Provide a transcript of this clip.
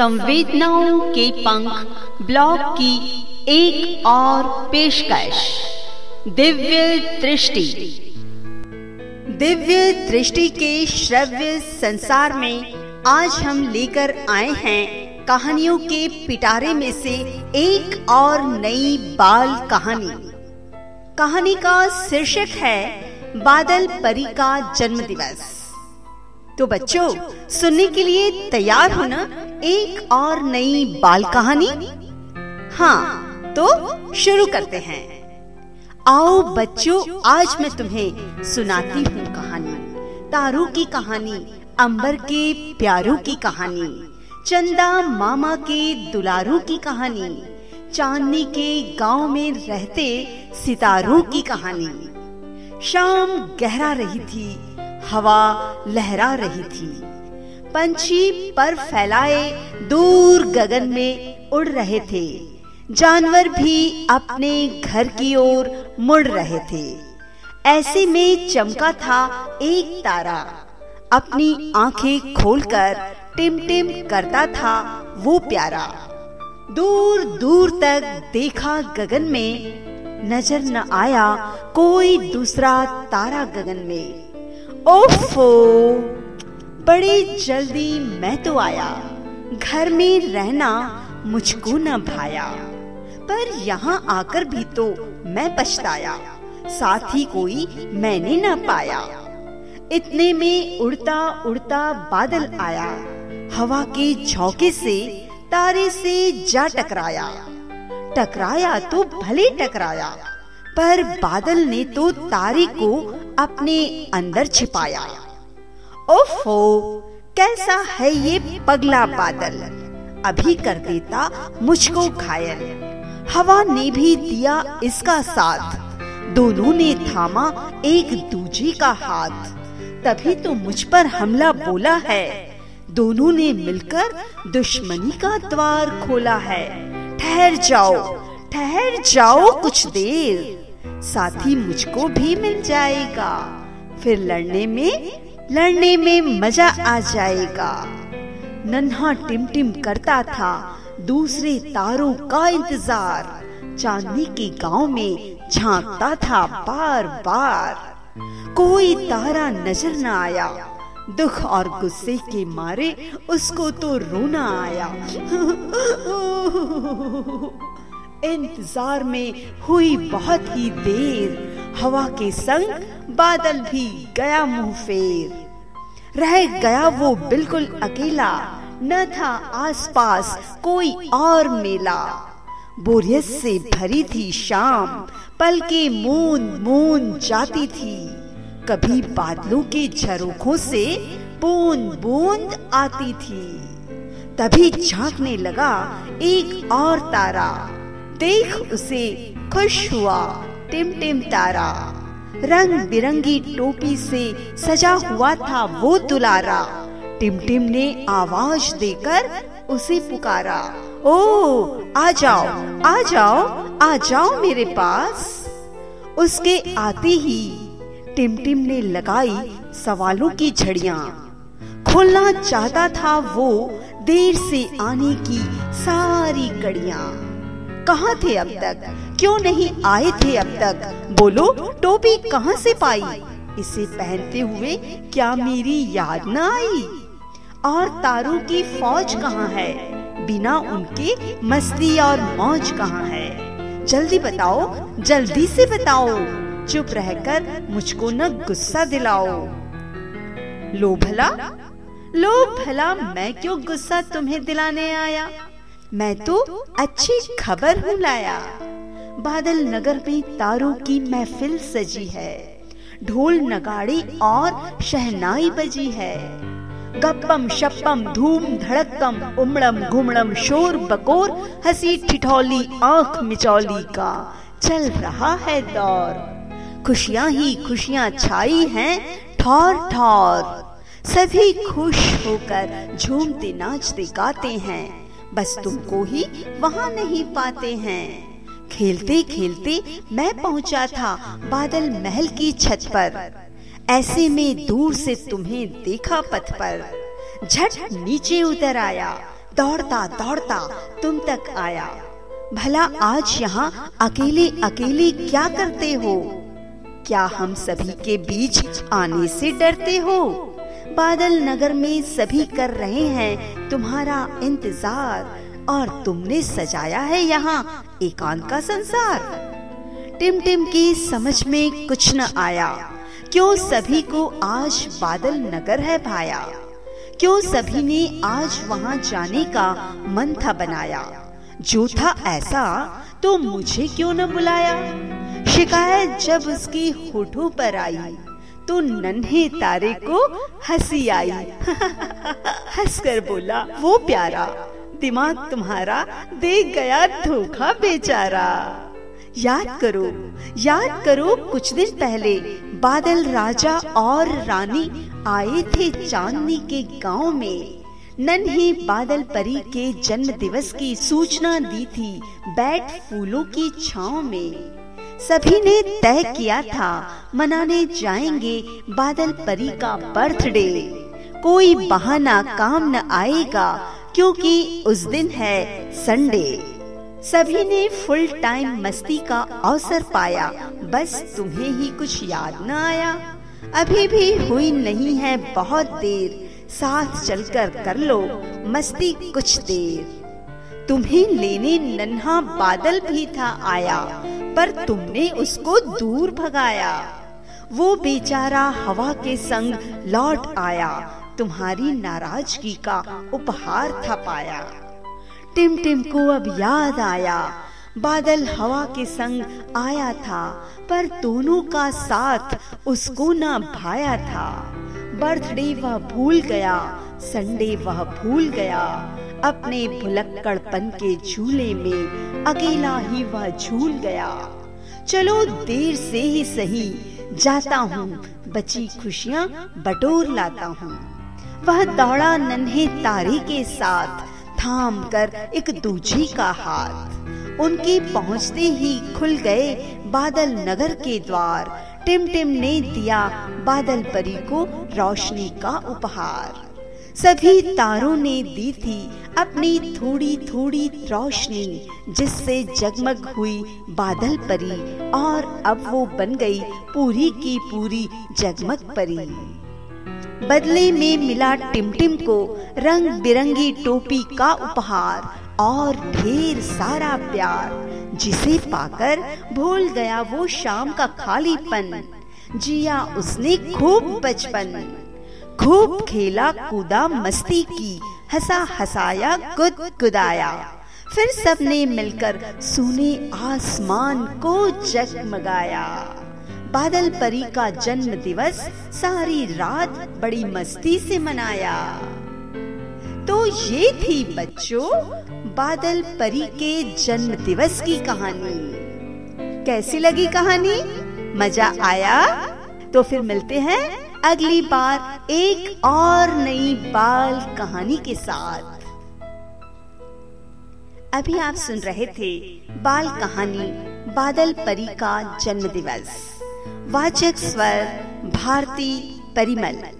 संवेदनाओं के पंख ब्लॉग की एक और पेशकश, दिव्य दृष्टि। दिव्य दृष्टि के श्रव्य संसार में आज हम लेकर आए हैं कहानियों के पिटारे में से एक और नई बाल कहानी। कहानी का शीर्षक है बादल परी का जन्म दिवस तो बच्चों, सुनने के लिए तैयार हो ना? एक और नई बाल कहानी? हाँ तो शुरू करते हैं। आओ बच्चों, आज मैं तुम्हें सुनाती हूँ कहानी। तारू की कहानी, अंबर के प्यारों की कहानी, चंदा मामा के दुलारों की कहानी, चांदनी के गाँव में रहते सितारों की कहानी। शाम गहरा रही थी, हवा लहरा रही थी। पंछी पर फैलाए दूर गगन में उड़ रहे थे। जानवर भी अपने घर की ओर मुड़ रहे थे। ऐसे में चमका था एक तारा। अपनी आँखें खोलकर टिम टिम करता था वो प्यारा। दूर दूर तक देखा गगन में, नज़र न आया कोई दूसरा तारा गगन में। ओफो! बड़ी जल्दी मैं तो आया। घर में रहना मुझको न भाया। पर यहाँ आकर भी तो मैं पछताया। साथ कोई मैंने न पाया। इतने में उड़ता उड़ता बादल आया। हवा के झोंके से तारे से जा टकराया। टकराया तो भले टकराया, पर बादल ने तो तारे को अपने अंदर छिपाया। ओफो, कैसा है ये पगला बादल? अभी कर देता मुझको घायल। हवा ने भी दिया इसका साथ। दोनों ने थामा एक दूजे का हाथ। तभी तो मुझ पर हमला बोला है। दोनों ने मिलकर दुश्मनी का द्वार खोला है। ठहर जाओ ठहर जाओ कुछ देर। साथी मुझको भी मिल जाएगा। फिर लड़ने में लड़ने में मज़ा आ जाएगा। नन्हा टिम टिम करता था, दूसरे तारों का इंतज़ार। चांदनी के गाँव में झांकता था बार बार कोई तारा नज़र न आया। दुख और गुस्से के मारे उसको तो रोना आया। इंतज़ार में हुई बहुत ही देर। हवा के संग बादल भी गया मुँह फेर। रह गया वो बिल्कुल अकेला। न था आसपास कोई और मेला। बोरियत से भरी थी शाम, पल के मूंद मूंद जाती थी। कभी बादलों के झरोखों से बूंद बूंद आती थी। तभी झांकने लगा एक और तारा। देख उसे खुश हुआ टिम टिम तारा। रंग बिरंगी टोपी से सजा हुआ था वो दुलारा। टिम टिम ने आवाज़ देकर उसे पुकारा। ओ, आ जाओ आ जाओ आ जाओ मेरे पास। उसके आते ही टिम टिम ने लगाई सवालों की झड़िया। खोलना चाहता था वो देर से आने की सारी कड़िया। कहाँ थे अब तक? क्यों नहीं आए थे अब तक? बोलो, टोपी कहाँ से पाई? इसे पहनते हुए क्या मेरी याद न आई? और तारों की फौज कहाँ है? बिना उनके मस्ती और मौज कहाँ है? जल्दी बताओ, जल्दी से बताओ। चुप रहकर मुझको न गुस्सा दिलाओ। लो भला? लो भला, मैं क्यों गुस्सा तुम्हें दिलाने आया? मैं तो अच्छी खबर हूँ लाया। बादल नगर में तारों की महफिल सजी है। ढोल नगाड़े और शहनाई बजी है। गप्पम शप्पम धूम धड़कम उमड़म घुमड़म शोर बकोर हँसी ठिठौली आँख मिचौली का चल रहा है दौर। खुशियाँ ही खुशियाँ छाई हैं ठौर ठौर। सभी खुश होकर झूमते नाचते गाते हैं। बस तुमको ही वहाँ नहीं पाते हैं। खेलते खेलते मैं पहुँचा था बादल महल की छत पर। ऐसे में दूर से तुम्हें देखा पथ पर। झट नीचे उतर आया। दौड़ता दौड़ता तुम तक आया। भला आज यहाँ अकेले अकेले क्या करते हो? क्या हम सभी के बीच आने से डरते हो? बादल नगर में सभी कर रहे हैं, तुम्हारा इंतज़ार। और तुमने सजाया है यहाँ एकांत का संसार। टिम टिम की समझ में कुछ न आया। क्यों सभी को आज बादल नगर है भाया? क्यों सभी ने आज वहाँ जाने का मन था बनाया? जो था ऐसा तो मुझे क्यों न बुलाया? शिकायत जब उसकी होठों पर आई तो नन्हे तारे को हँसी आई। हंसकर बोला, वो प्यारा, दिमाग तुम्हारा देख गया धोखा बेचारा। याद करो याद करो, कुछ दिन पहले बादल राजा और रानी आए थे चांदनी के गाँव में। नन्हे बादल परी के जन्म दिवस की सूचना दी थी बैठ फूलों की छाव में। सभी ने तय किया था, मनाने जाएँगे बादल परी का बर्थडे। कोई बहाना काम न आएगा, क्योंकि उस दिन है संडे। सभी ने फुल टाइम मस्ती का अवसर पाया, बस तुम्हें ही कुछ याद न आया। अभी भी हुई नहीं है बहुत देर, साथ चलकर कर लो मस्ती कुछ देर। तुम्हें लेने नन्हा बादल भी था आया पर तुमने उसको दूर भगाया। वो बेचारा हवा के संग लौट आया। तुम्हारी नाराज़गी का उपहार था पाया। टिम टिम को अब याद आया। बादल हवा के संग आया था, पर दोनों का साथ उसको ना भाया था। बर्थडे वह भूल गया, संडे वह भूल गया। अपने भुलक्कड़पन के झूले में अकेला ही वह झूल गया। चलो देर से ही सही, जाता हूँ, बची खुशियाँ बटोर लाता हूँ। वह दौड़ा नन्हे तारे के साथ, थाम कर एक दूजी का हाथ। उनके पहुँचते ही खुल गए बादल नगर के द्वार। टिम टिम ने दिया बादल परी को रोशनी का उपहार। सभी तारों ने दी थी अपनी थोड़ी थोड़ी रोशनी, जिससे जगमग हुई बादल परी, और अब वो बन गई पूरी की पूरी जगमग परी। बदले में मिला टिमटिम को रंग बिरंगी टोपी का उपहार और ढेर सारा प्यार, जिसे पाकर भूल गया वो शाम का खालीपन, जिया उसने खूब बचपन। खूब खेला, कूदा, मस्ती की, हंसा, हंसाया गुद गुदाया फिर सबने मिलकर सुने आसमान को जगमगाया। बादल परी का जन्म दिवस सारी रात बड़ी मस्ती से मनाया। तो ये थी बच्चों, बादल परी के जन्म दिवस की कहानी। कैसी लगी कहानी? मज़ा आया? तो फिर मिलते हैं अगली बार एक और नई बाल कहानी के साथ। अभी आप सुन रहे थे बाल कहानी बादल परी का जन्म दिवस वाचक स्वर भारती परिमल।